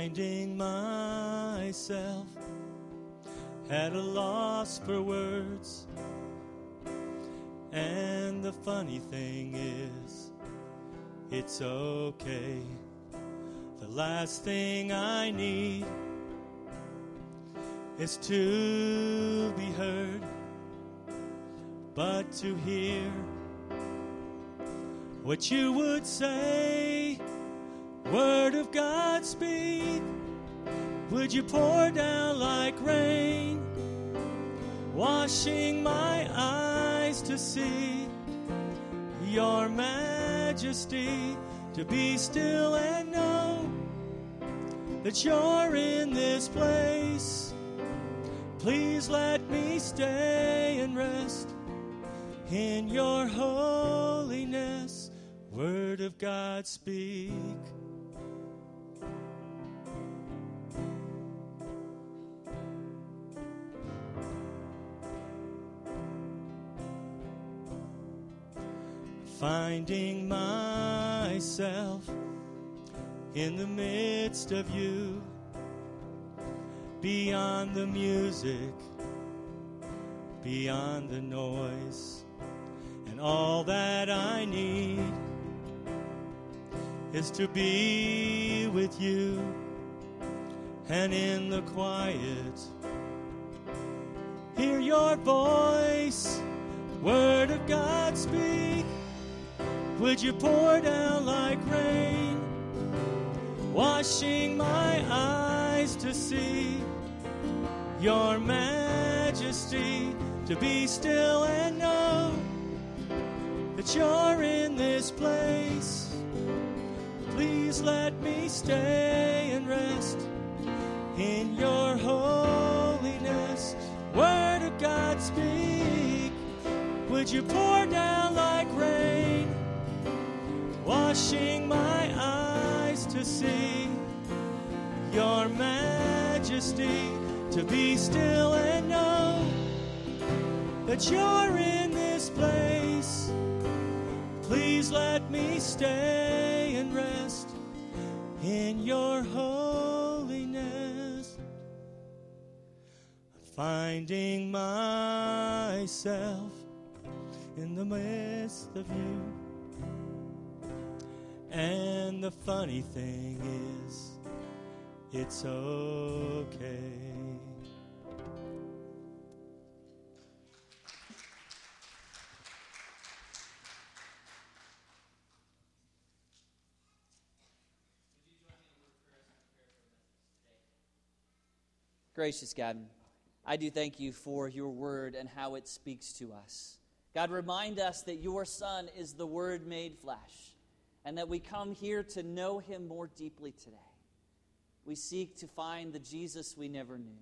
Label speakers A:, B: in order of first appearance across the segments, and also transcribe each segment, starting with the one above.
A: finding myself at a loss for words. And the funny thing is, it's okay. The last thing I need is to be heard, but to hear what you would say. Word of God, speak. Would you pour down like rain, washing my eyes to see your majesty, to be still and know that you're in this place. Please let me stay and rest in your holiness. Word of God, speak. Finding myself in the midst of you, beyond the music, beyond the noise, and all that I need is to be with you and in the quiet. Hear your voice, word of God speak. Would you pour down like rain, washing my eyes to see your majesty, to be still and know that you're in this place. Please let me stay and rest in your holiness. Word of God, speak. Would you pour down like rain, washing my eyes to see your majesty, to be still and know that you're in this place. Please let me stay and rest in your holiness. Finding myself in the midst of you. And the funny thing is, it's okay.
B: Gracious God, I do thank you for your word and how it speaks to us. God, remind us that your Son is the Word made flesh, and that we come here to know him more deeply today. We seek to find the Jesus we never knew,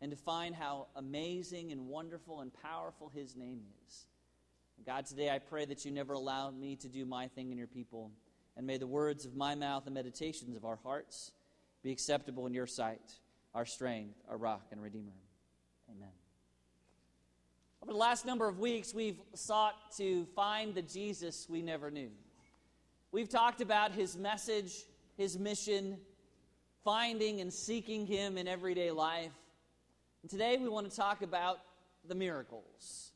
B: and to find how amazing and wonderful and powerful his name is. God, today I pray that you never allow me to do my thing in your people, and may the words of my mouth and meditations of our hearts be acceptable in your sight, our strength, our rock, and redeemer. Amen. Over the last number of weeks, we've sought to find the Jesus we never knew. We've talked about his message, his mission, finding and seeking him in everyday life. And today we want to talk about the miracles.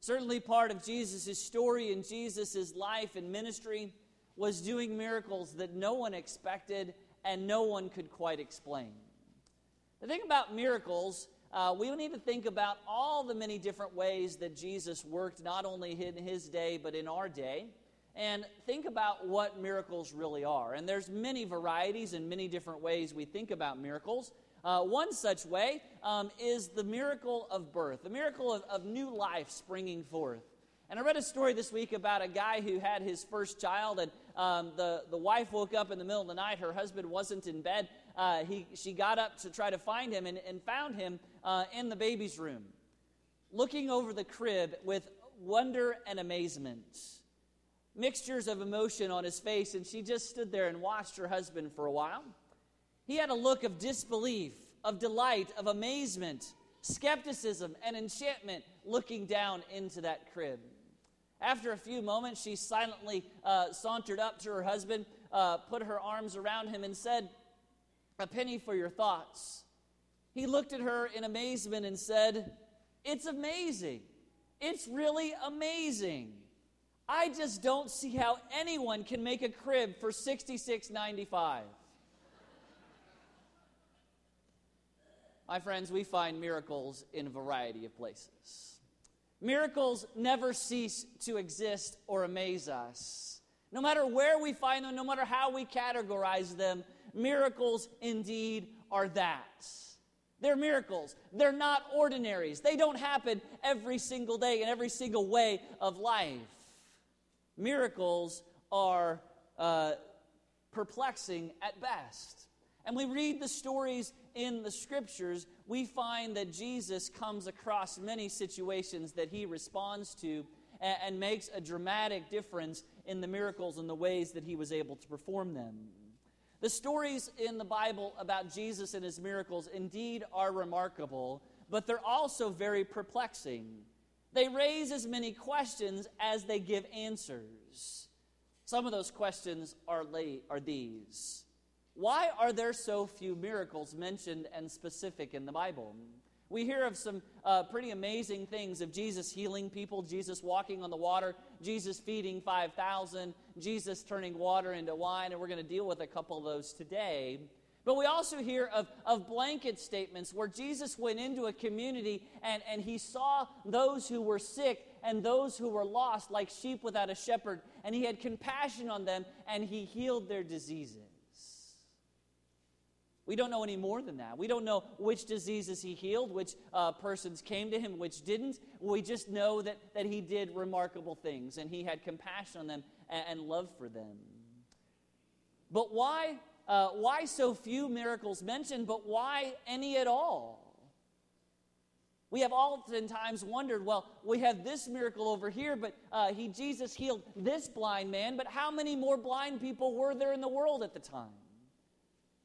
B: Certainly, part of Jesus' story and Jesus' life and ministry was doing miracles that no one expected and no one could quite explain. The thing about miracles uh, we need to think about all the many different ways that Jesus worked, not only in his day, but in our day, and think about what miracles really are. And there's many varieties and many different ways we think about miracles. Uh, one such way um, is the miracle of birth, the miracle of, of new life springing forth. And I read a story this week about a guy who had his first child, and um, the, the wife woke up in the middle of the night. Her husband wasn't in bed. Uh, he, she got up to try to find him and, and found him uh, in the baby's room, looking over the crib with wonder and amazement. Mixtures of emotion on his face, and she just stood there and watched her husband for a while. He had a look of disbelief, of delight, of amazement, skepticism, and enchantment looking down into that crib. After a few moments, she silently uh, sauntered up to her husband, uh, put her arms around him, and said, A penny for your thoughts. He looked at her in amazement and said, It's amazing. It's really amazing. I just don't see how anyone can make a crib for $66.95. My friends, we find miracles in a variety of places. Miracles never cease to exist or amaze us. No matter where we find them, no matter how we categorize them, miracles indeed are that. They're miracles. They're not ordinaries. They don't happen every single day in every single way of life. Miracles are uh, perplexing at best. And we read the stories in the scriptures, we find that Jesus comes across many situations that he responds to and, and makes a dramatic difference in the miracles and the ways that he was able to perform them. The stories in the Bible about Jesus and his miracles indeed are remarkable, but they're also very perplexing. They raise as many questions as they give answers. Some of those questions are, late, are these why are there so few miracles mentioned and specific in the Bible? We hear of some uh, pretty amazing things of Jesus healing people, Jesus walking on the water, Jesus feeding 5,000, Jesus turning water into wine, and we're going to deal with a couple of those today. But we also hear of, of blanket statements where Jesus went into a community and, and he saw those who were sick and those who were lost like sheep without a shepherd, and he had compassion on them and he healed their diseases. We don't know any more than that. We don't know which diseases he healed, which uh, persons came to him, which didn't. We just know that, that he did remarkable things and he had compassion on them and, and love for them. But why, uh, why so few miracles mentioned, but why any at all? We have oftentimes wondered, well, we have this miracle over here, but uh, he, Jesus healed this blind man, but how many more blind people were there in the world at the time?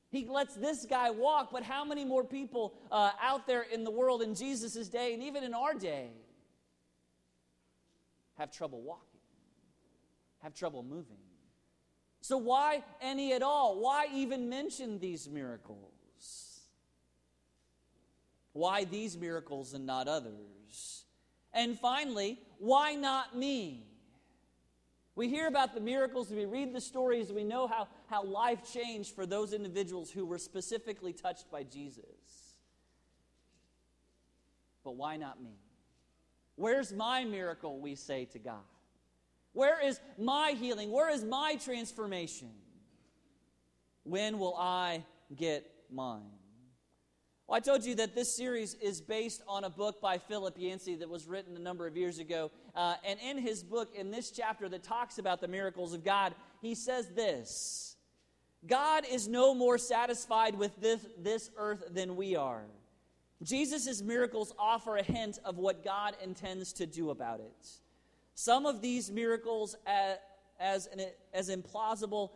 B: He lets this guy walk, but how many more people uh, out there in the world in Jesus' day and even in our day have trouble walking, have trouble moving? So, why any at all? Why even mention these miracles? Why these miracles and not others? And finally, why not me? We hear about the miracles, we read the stories, we know how, how life changed for those individuals who were specifically touched by Jesus. But why not me? Where's my miracle, we say to God? Where is my healing? Where is my transformation? When will I get mine? Well, I told you that this series is based on a book by Philip Yancey that was written a number of years ago. Uh, and in his book, in this chapter that talks about the miracles of God, he says this God is no more satisfied with this, this earth than we are. Jesus' miracles offer a hint of what God intends to do about it. Some of these miracles as, as, an, as implausible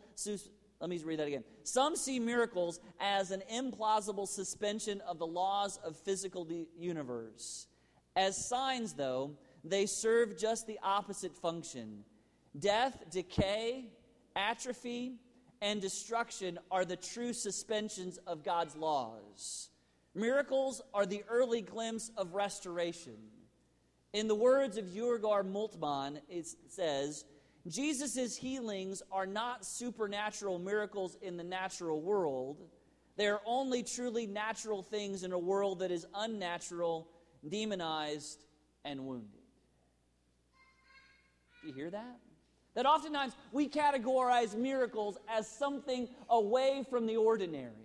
B: let me read that again. Some see miracles as an implausible suspension of the laws of physical universe. As signs, though, they serve just the opposite function. Death, decay, atrophy, and destruction are the true suspensions of God's laws. Miracles are the early glimpse of restoration. In the words of Jürgen Moltmann, it says, Jesus' healings are not supernatural miracles in the natural world. They are only truly natural things in a world that is unnatural, demonized, and wounded. Do you hear that? That oftentimes we categorize miracles as something away from the ordinary.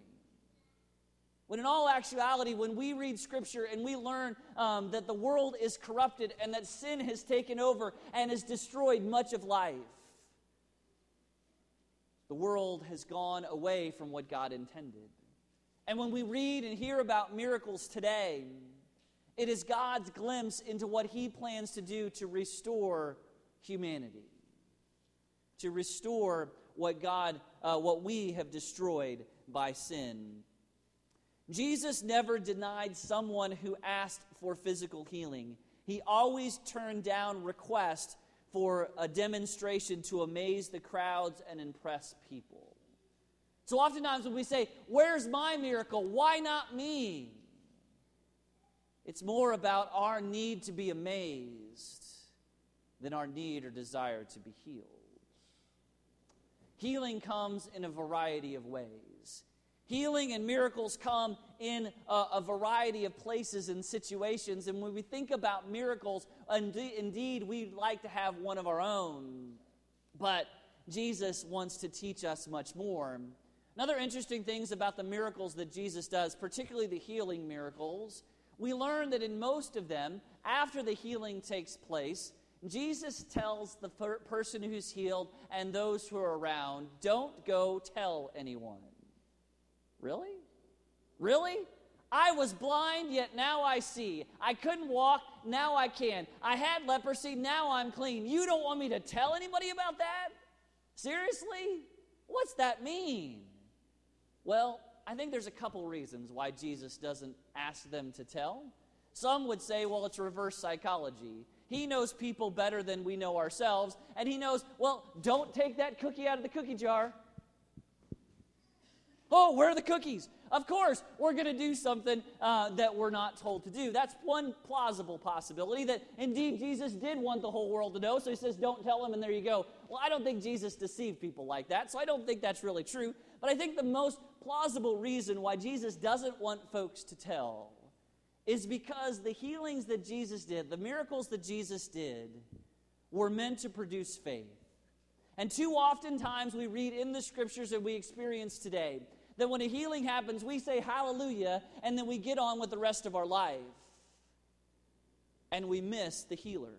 B: When in all actuality, when we read Scripture and we learn um, that the world is corrupted and that sin has taken over and has destroyed much of life, the world has gone away from what God intended. And when we read and hear about miracles today, it is God's glimpse into what He plans to do to restore humanity, to restore what God, uh, what we have destroyed by sin. Jesus never denied someone who asked for physical healing. He always turned down requests for a demonstration to amaze the crowds and impress people. So oftentimes when we say, Where's my miracle? Why not me? It's more about our need to be amazed than our need or desire to be healed. Healing comes in a variety of ways. Healing and miracles come in a, a, variety of places and situations. And when we think about miracles, indeed, we'd like to have one of our own. But Jesus wants to teach us much more. Another interesting things about the miracles that Jesus does, particularly the healing miracles, we learn that in most of them, after the healing takes place, Jesus tells the per- person who's healed and those who are around, don't go tell anyone. Really? Really? I was blind, yet now I see. I couldn't walk, now I can. I had leprosy, now I'm clean. You don't want me to tell anybody about that? Seriously? What's that mean? Well, I think there's a couple reasons why Jesus doesn't ask them to tell. Some would say, well, it's reverse psychology. He knows people better than we know ourselves, and he knows, well, don't take that cookie out of the cookie jar. Oh, where are the cookies? Of course, we're going to do something uh, that we're not told to do. That's one plausible possibility that indeed Jesus did want the whole world to know, so he says, Don't tell them, and there you go. Well, I don't think Jesus deceived people like that, so I don't think that's really true. But I think the most plausible reason why Jesus doesn't want folks to tell is because the healings that Jesus did, the miracles that Jesus did, were meant to produce faith. And too often times we read in the scriptures that we experience today that when a healing happens, we say hallelujah, and then we get on with the rest of our life. And we miss the healer.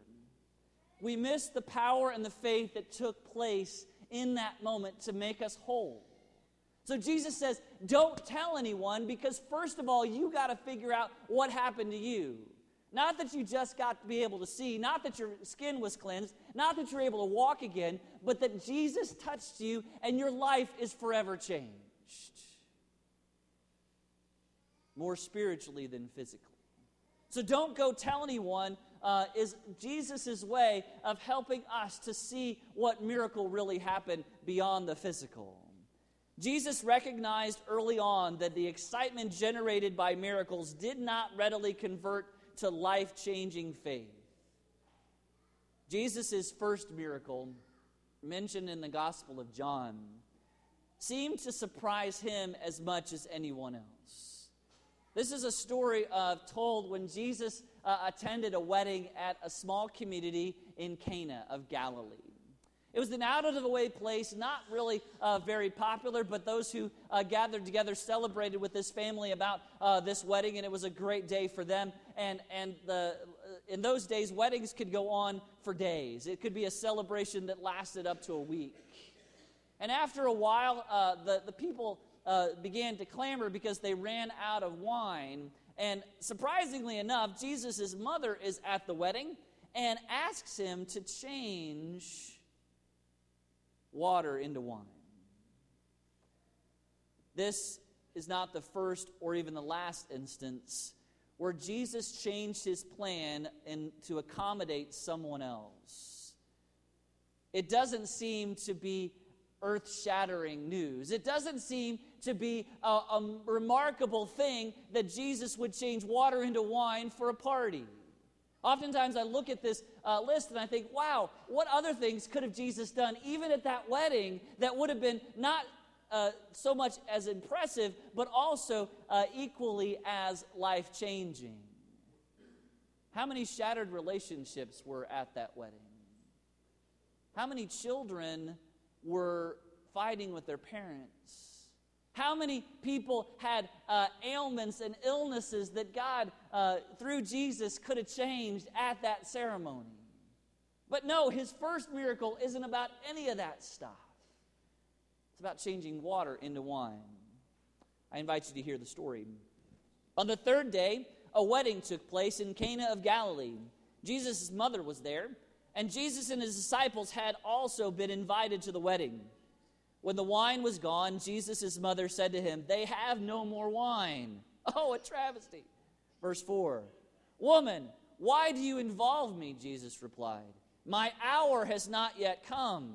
B: We miss the power and the faith that took place in that moment to make us whole. So Jesus says, don't tell anyone because, first of all, you got to figure out what happened to you. Not that you just got to be able to see, not that your skin was cleansed, not that you're able to walk again, but that Jesus touched you and your life is forever changed. More spiritually than physically. So don't go tell anyone, uh, is Jesus' way of helping us to see what miracle really happened beyond the physical. Jesus recognized early on that the excitement generated by miracles did not readily convert to life changing faith. Jesus' first miracle, mentioned in the Gospel of John, seemed to surprise him as much as anyone else. This is a story of told when Jesus uh, attended a wedding at a small community in Cana of Galilee. It was an out of the way place, not really uh, very popular, but those who uh, gathered together celebrated with this family about uh, this wedding, and it was a great day for them. And, and the, uh, in those days, weddings could go on for days, it could be a celebration that lasted up to a week. And after a while, uh, the, the people uh, began to clamor because they ran out of wine. And surprisingly enough, Jesus' mother is at the wedding and asks him to change water into wine. This is not the first or even the last instance where Jesus changed his plan in, to accommodate someone else. It doesn't seem to be earth shattering news. It doesn't seem to be a, a remarkable thing that Jesus would change water into wine for a party. Oftentimes I look at this uh, list and I think, wow, what other things could have Jesus done, even at that wedding, that would have been not uh, so much as impressive, but also uh, equally as life changing? How many shattered relationships were at that wedding? How many children were fighting with their parents? How many people had uh, ailments and illnesses that God, uh, through Jesus, could have changed at that ceremony? But no, his first miracle isn't about any of that stuff. It's about changing water into wine. I invite you to hear the story. On the third day, a wedding took place in Cana of Galilee. Jesus' mother was there, and Jesus and his disciples had also been invited to the wedding. When the wine was gone, Jesus' mother said to him, They have no more wine. Oh, a travesty. Verse 4 Woman, why do you involve me? Jesus replied. My hour has not yet come.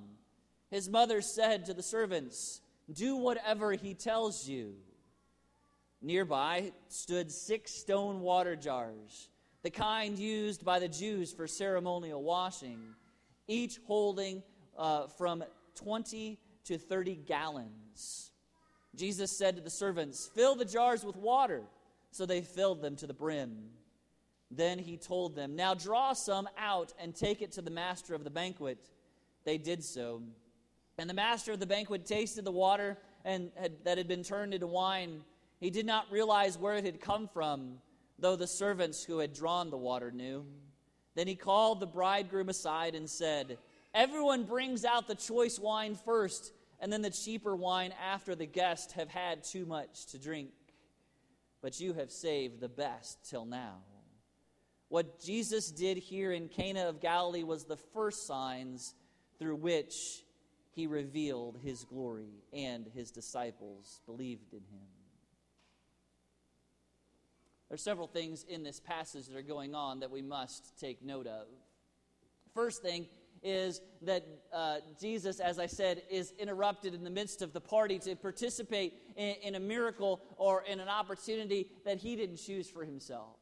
B: His mother said to the servants, Do whatever he tells you. Nearby stood six stone water jars, the kind used by the Jews for ceremonial washing, each holding uh, from 20 to 30 gallons. Jesus said to the servants, Fill the jars with water. So they filled them to the brim. Then he told them, Now draw some out and take it to the master of the banquet. They did so. And the master of the banquet tasted the water and had, that had been turned into wine. He did not realize where it had come from, though the servants who had drawn the water knew. Then he called the bridegroom aside and said, Everyone brings out the choice wine first, and then the cheaper wine after the guests have had too much to drink but you have saved the best till now. What Jesus did here in Cana of Galilee was the first signs through which he revealed his glory, and his disciples believed in him. There are several things in this passage that are going on that we must take note of. First thing is that uh, Jesus, as I said, is interrupted in the midst of the party to participate in, in a miracle or in an opportunity that he didn't choose for himself.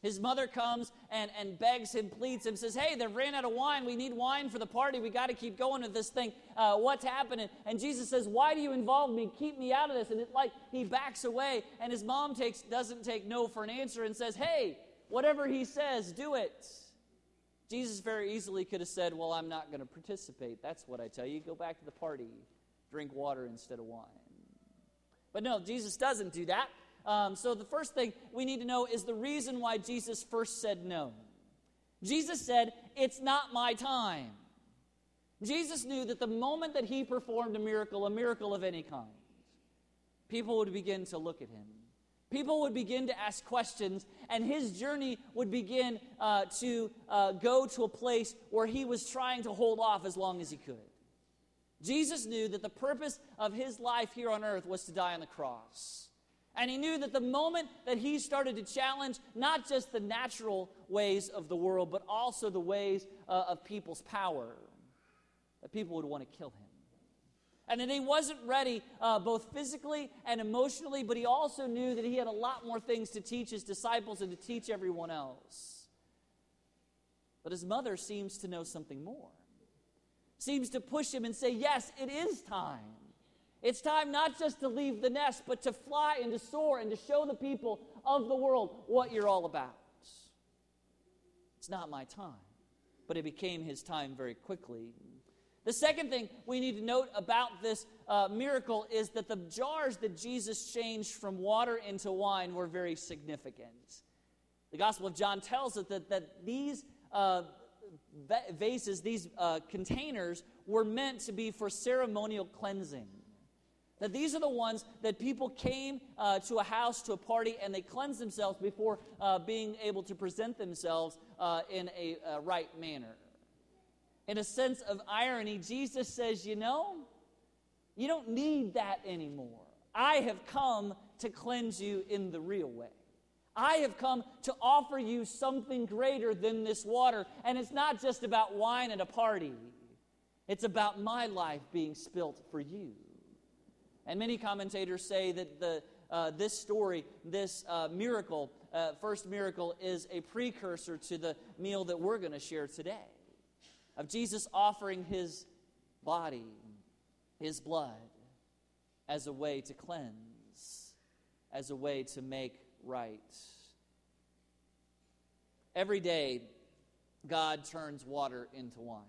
B: His mother comes and, and begs him, pleads him, says, Hey, they've ran out of wine. We need wine for the party. We got to keep going with this thing. Uh, what's happening? And Jesus says, Why do you involve me? Keep me out of this. And it's like he backs away, and his mom takes, doesn't take no for an answer and says, Hey, whatever he says, do it. Jesus very easily could have said, Well, I'm not going to participate. That's what I tell you. Go back to the party, drink water instead of wine. But no, Jesus doesn't do that. Um, so the first thing we need to know is the reason why Jesus first said no. Jesus said, It's not my time. Jesus knew that the moment that he performed a miracle, a miracle of any kind, people would begin to look at him People would begin to ask questions, and his journey would begin uh, to uh, go to a place where he was trying to hold off as long as he could. Jesus knew that the purpose of his life here on earth was to die on the cross. And he knew that the moment that he started to challenge not just the natural ways of the world, but also the ways uh, of people's power, that people would want to kill him and that he wasn't ready uh, both physically and emotionally, but he also knew that he had a lot more things to teach his disciples and to teach everyone else. But his mother seems to know something more, seems to push him and say, Yes, it is time. It's time not just to leave the nest, but to fly and to soar and to show the people of the world what you're all about. It's not my time. But it became his time very quickly. The second thing we need to note about this uh, miracle is that the jars that Jesus changed from water into wine were very significant. The Gospel of John tells us that, that these uh, vases, these uh, containers, were meant to be for ceremonial cleansing. That these are the ones that people came uh, to a house, to a party, and they cleansed themselves before uh, being able to present themselves uh, in a right manner in a sense of irony, Jesus says, You know, you don't need that anymore. I have come to cleanse you in the real way. I have come to offer you something greater than this water. And it's not just about wine at a party, it's about my life being spilt for you. And many commentators say that the, uh, this story, this uh, miracle, uh, first miracle, is a precursor to the meal that we're going to share today of Jesus offering his body, his blood, as a way to cleanse, as a way to make right. Every day, God turns water into wine.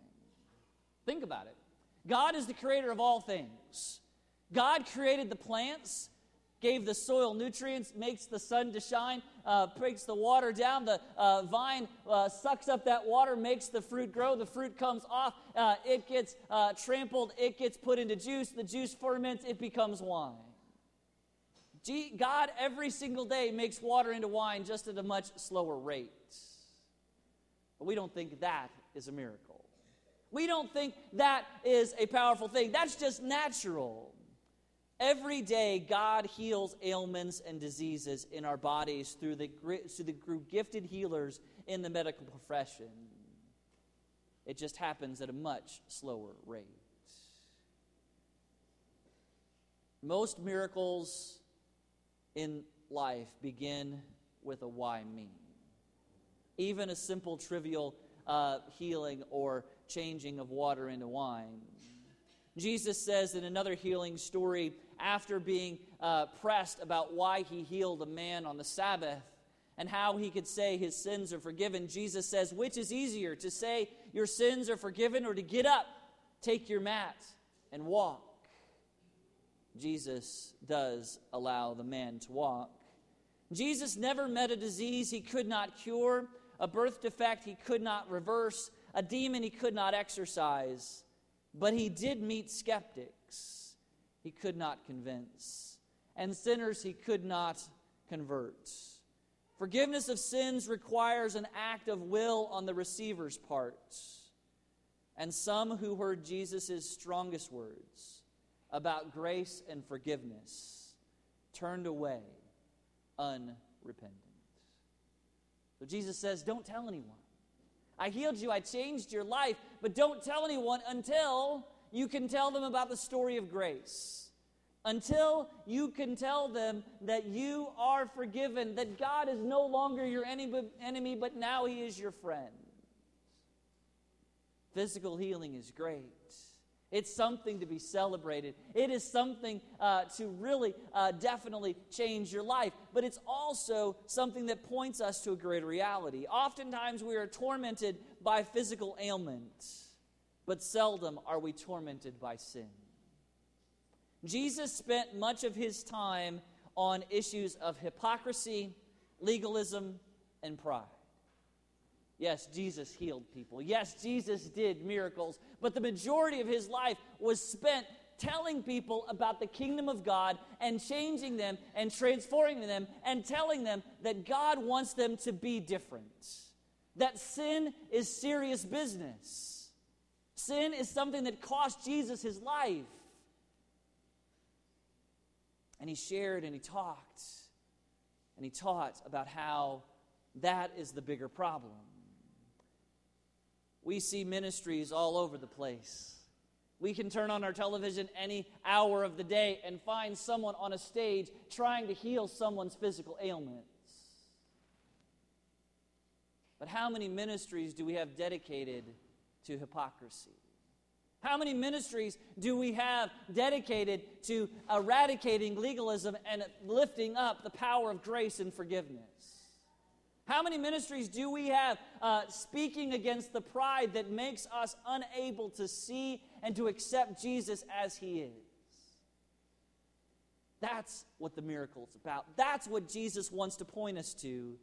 B: Think about it. God is the creator of all things. God created the plants gave the soil nutrients, makes the sun to shine, uh, breaks the water down. The uh, vine uh, sucks up that water, makes the fruit grow. The fruit comes off, uh, it gets uh, trampled, it gets put into juice. The juice ferments, it becomes wine. God every single day makes water into wine just at a much slower rate. But we don't think that is a miracle. We don't think that is a powerful thing. That's just natural. Every day, God heals ailments and diseases in our bodies through the, through the gifted healers in the medical profession. It just happens at a much slower rate. Most miracles in life begin with a why me. Even a simple, trivial uh, healing or changing of water into wine. Jesus says in another healing story, after being uh, pressed about why he healed a man on the Sabbath and how he could say his sins are forgiven, Jesus says, Which is easier, to say your sins are forgiven or to get up, take your mat, and walk? Jesus does allow the man to walk. Jesus never met a disease he could not cure, a birth defect he could not reverse, a demon he could not exorcise, but he did meet skeptics he could not convince, and sinners he could not convert. Forgiveness of sins requires an act of will on the receiver's part. And some who heard Jesus' strongest words about grace and forgiveness turned away unrepentant. So Jesus says, Don't tell anyone. I healed you, I changed your life, but don't tell anyone until you can tell them about the story of grace. Until you can tell them that you are forgiven, that God is no longer your enemy, but now He is your friend. Physical healing is great. It's something to be celebrated. It is something uh, to really, uh, definitely change your life. But it's also something that points us to a greater reality. Oftentimes we are tormented by physical ailments, but seldom are we tormented by sin. Jesus spent much of his time on issues of hypocrisy, legalism, and pride. Yes, Jesus healed people. Yes, Jesus did miracles. But the majority of his life was spent telling people about the kingdom of God and changing them and transforming them and telling them that God wants them to be different. That sin is serious business. Sin is something that cost Jesus his life. And he shared and he talked and he taught about how that is the bigger problem we see ministries all over the place. We can turn on our television any hour of the day and find someone on a stage trying to heal someone's physical ailments. But how many ministries do we have dedicated to hypocrisy? How many ministries do we have dedicated to eradicating legalism and lifting up the power of grace and forgiveness? How many ministries do we have uh, speaking against the pride that makes us unable to see and to accept Jesus as He is? That's what the miracle is about. That's what Jesus wants to point us to.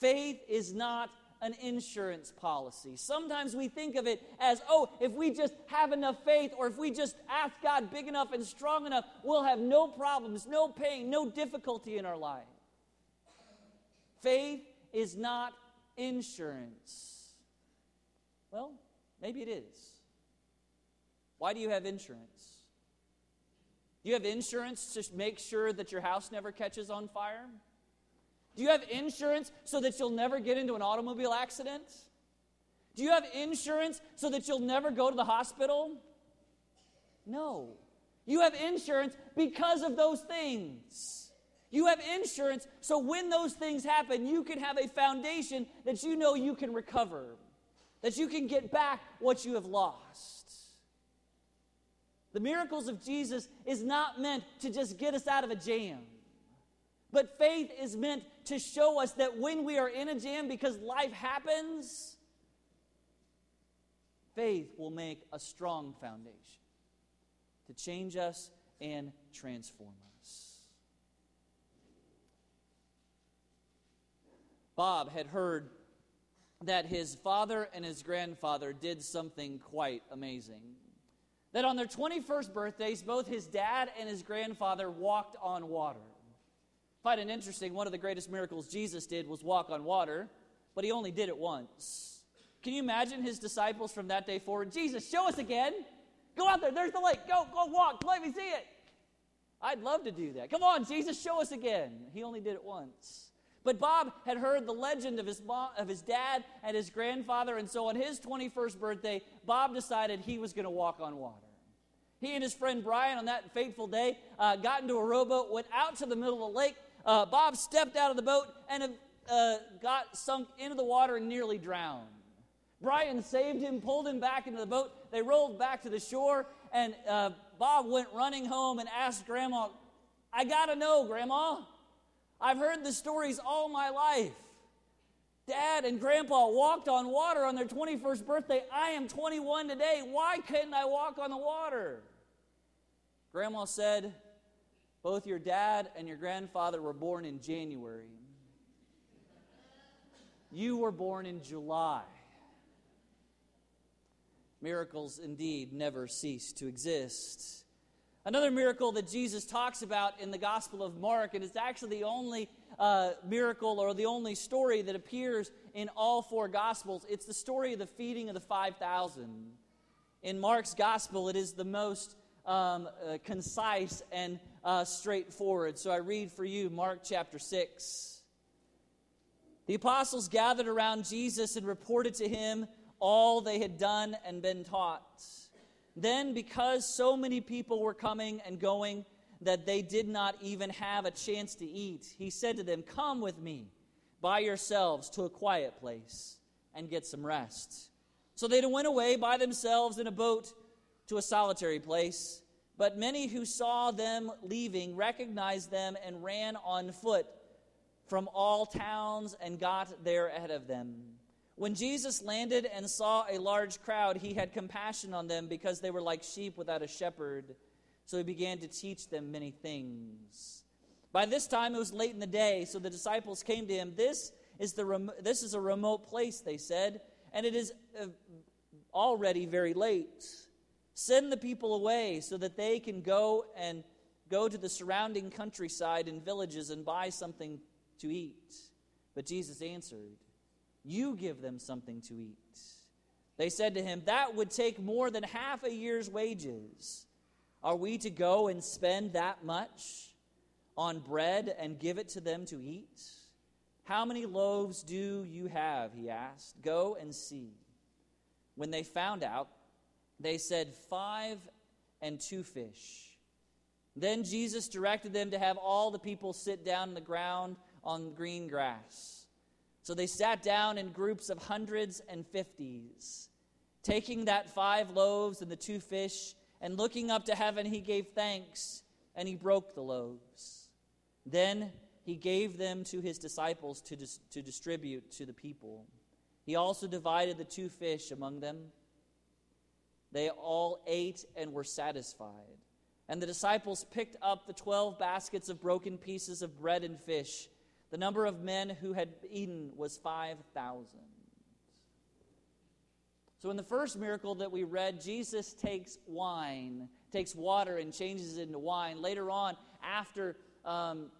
B: Faith is not an insurance policy. Sometimes we think of it as, oh, if we just have enough faith or if we just ask God big enough and strong enough, we'll have no problems, no pain, no difficulty in our life. Faith is not insurance. Well, maybe it is. Why do you have insurance? Do you have insurance to make sure that your house never catches on fire? Do you have insurance so that you'll never get into an automobile accident? Do you have insurance so that you'll never go to the hospital? No. You have insurance because of those things. You have insurance, so when those things happen, you can have a foundation that you know you can recover, that you can get back what you have lost. The miracles of Jesus is not meant to just get us out of a jam. But faith is meant to show us that when we are in a jam because life happens, faith will make a strong foundation to change us and transform us. Bob had heard that his father and his grandfather did something quite amazing. That on their 21st birthdays, both his dad and his grandfather walked on water. Find it interesting, one of the greatest miracles Jesus did was walk on water, but he only did it once. Can you imagine his disciples from that day forward? Jesus, show us again. Go out there, there's the lake. Go, go walk, let me see it. I'd love to do that. Come on, Jesus, show us again. He only did it once. But Bob had heard the legend of his, mom, of his dad and his grandfather, and so on his 21st birthday, Bob decided he was going to walk on water. He and his friend Brian on that fateful day uh, got into a rowboat, went out to the middle of the lake. Uh, Bob stepped out of the boat and uh, got sunk into the water and nearly drowned. Brian saved him, pulled him back into the boat. They rolled back to the shore, and uh, Bob went running home and asked Grandma, I got to know, Grandma. I've heard the stories all my life. Dad and Grandpa walked on water on their 21st birthday. I am 21 today. Why couldn't I walk on the water? Grandma said, Both your dad and your grandfather were born in January. You were born in July. Miracles indeed never cease to exist. Another miracle that Jesus talks about in the Gospel of Mark, and it's actually the only uh, miracle or the only story that appears in all four Gospels, it's the story of the feeding of the 5,000. In Mark's Gospel, it is the most um, uh, concise and uh, straightforward. So I read for you Mark chapter 6. The apostles gathered around Jesus and reported to him all they had done and been taught. Then, because so many people were coming and going that they did not even have a chance to eat, he said to them, Come with me by yourselves to a quiet place and get some rest. So they went away by themselves in a boat to a solitary place. But many who saw them leaving recognized them and ran on foot from all towns and got there ahead of them. When Jesus landed and saw a large crowd, he had compassion on them because they were like sheep without a shepherd. So he began to teach them many things. By this time it was late in the day, so the disciples came to him. This is, the rem- this is a remote place, they said, and it is uh, already very late. Send the people away so that they can go and go to the surrounding countryside and villages and buy something to eat. But Jesus answered, you give them something to eat. They said to him, That would take more than half a year's wages. Are we to go and spend that much on bread and give it to them to eat? How many loaves do you have? He asked. Go and see. When they found out, they said, Five and two fish. Then Jesus directed them to have all the people sit down on the ground on green grass. So they sat down in groups of hundreds and fifties. Taking that five loaves and the two fish, and looking up to heaven, he gave thanks, and he broke the loaves. Then he gave them to his disciples to, dis- to distribute to the people. He also divided the two fish among them. They all ate and were satisfied. And the disciples picked up the twelve baskets of broken pieces of bread and fish the number of men who had eaten was 5,000. So, in the first miracle that we read, Jesus takes wine, takes water, and changes it into wine. Later on, after um,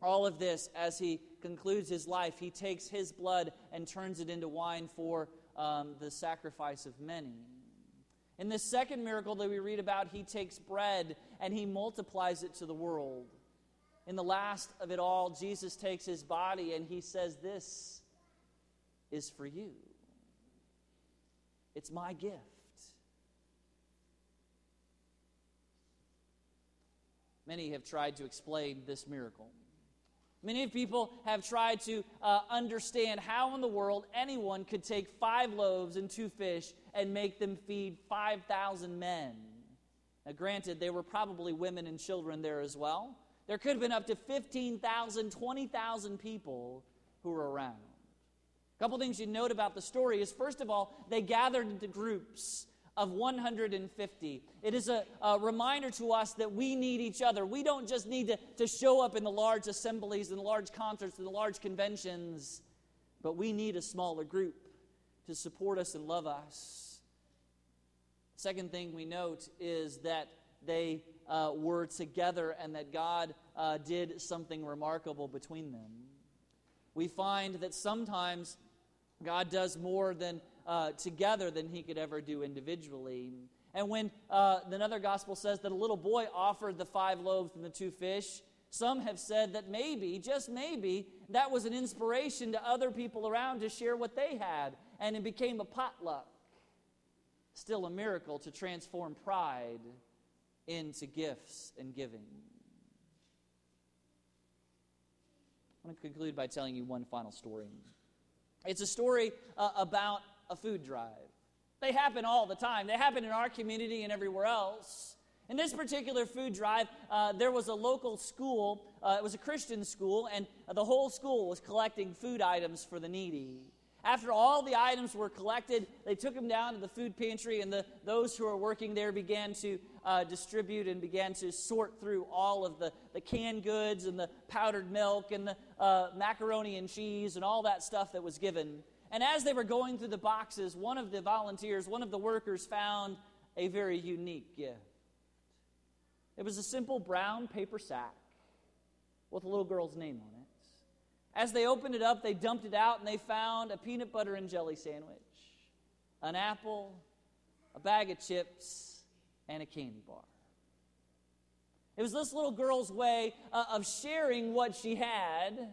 B: all of this, as he concludes his life, he takes his blood and turns it into wine for um, the sacrifice of many. In the second miracle that we read about, he takes bread and he multiplies it to the world in the last of it all, Jesus takes his body and he says, This is for you. It's my gift. Many have tried to explain this miracle. Many people have tried to uh, understand how in the world anyone could take five loaves and two fish and make them feed 5,000 men. Now, granted, there were probably women and children there as well. There could have been up to 15,000, 20,000 people who were around. A couple things you note about the story is first of all, they gathered into groups of 150. It is a, a, reminder to us that we need each other. We don't just need to, to show up in the large assemblies and large concerts and large conventions, but we need a smaller group to support us and love us. Second thing we note is that they uh, were together and that God uh, did something remarkable between them. We find that sometimes God does more than uh, together than he could ever do individually. And when uh, another gospel says that a little boy offered the five loaves and the two fish, some have said that maybe, just maybe, that was an inspiration to other people around to share what they had, and it became a potluck. Still a miracle to transform pride into gifts and giving. I'm going to conclude by telling you one final story. It's a story uh, about a food drive. They happen all the time, they happen in our community and everywhere else. In this particular food drive, uh, there was a local school. Uh, it was a Christian school, and the whole school was collecting food items for the needy. After all the items were collected, they took them down to the food pantry, and the, those who were working there began to uh, distribute and began to sort through all of the, the canned goods and the powdered milk and the uh, macaroni and cheese and all that stuff that was given. And as they were going through the boxes, one of the volunteers, one of the workers, found a very unique gift. It was a simple brown paper sack with a little girl's name on it. As they opened it up, they dumped it out and they found a peanut butter and jelly sandwich, an apple, a bag of chips, and a candy bar. It was this little girl's way uh, of sharing what she had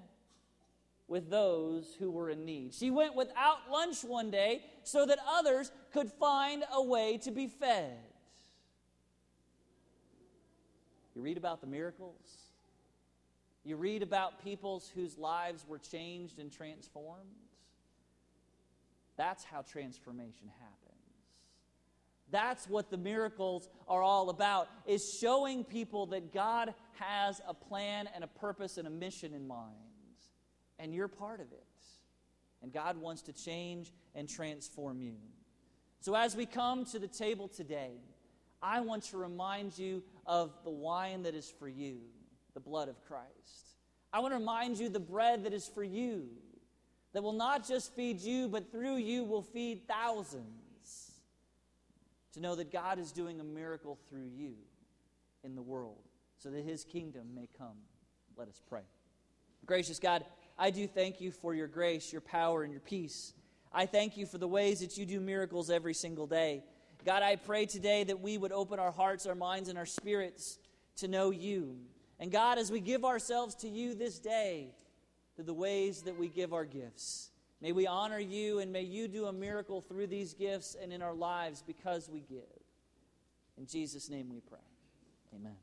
B: with those who were in need. She went without lunch one day so that others could find a way to be fed. You read about the miracles. You read about peoples whose lives were changed and transformed. That's how transformation happens. That's what the miracles are all about is showing people that God has a plan and a purpose and a mission in mind. And you're part of it. And God wants to change and transform you. So as we come to the table today, I want to remind you of the wine that is for you, the blood of Christ. I want to remind you the bread that is for you, that will not just feed you, but through you will feed thousands. To know that God is doing a miracle through you in the world so that his kingdom may come. Let us pray. Gracious God, I do thank you for your grace, your power, and your peace. I thank you for the ways that you do miracles every single day. God, I pray today that we would open our hearts, our minds, and our spirits to know you. And God, as we give ourselves to you this day, through the ways that we give our gifts, may we honor you and may you do a miracle through these gifts and in our lives because we give. In Jesus' name we pray. Amen.